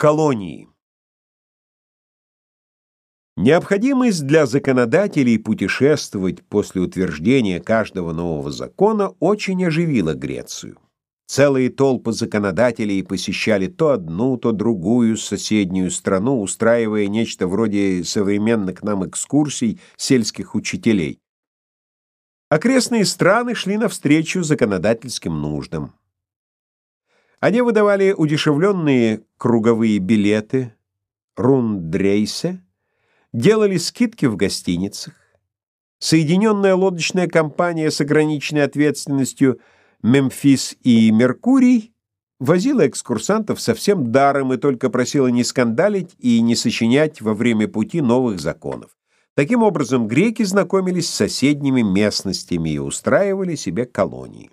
Колонии. Необходимость для законодателей путешествовать после утверждения каждого нового закона очень оживила Грецию. Целые толпы законодателей посещали то одну, то другую соседнюю страну, устраивая нечто вроде современных нам экскурсий сельских учителей. Окрестные страны шли навстречу законодательским нуждам. Они выдавали удешевленные круговые билеты, рундрейсе, делали скидки в гостиницах. Соединенная лодочная компания с ограниченной ответственностью «Мемфис» и «Меркурий» возила экскурсантов совсем даром и только просила не скандалить и не сочинять во время пути новых законов. Таким образом, греки знакомились с соседними местностями и устраивали себе колонии.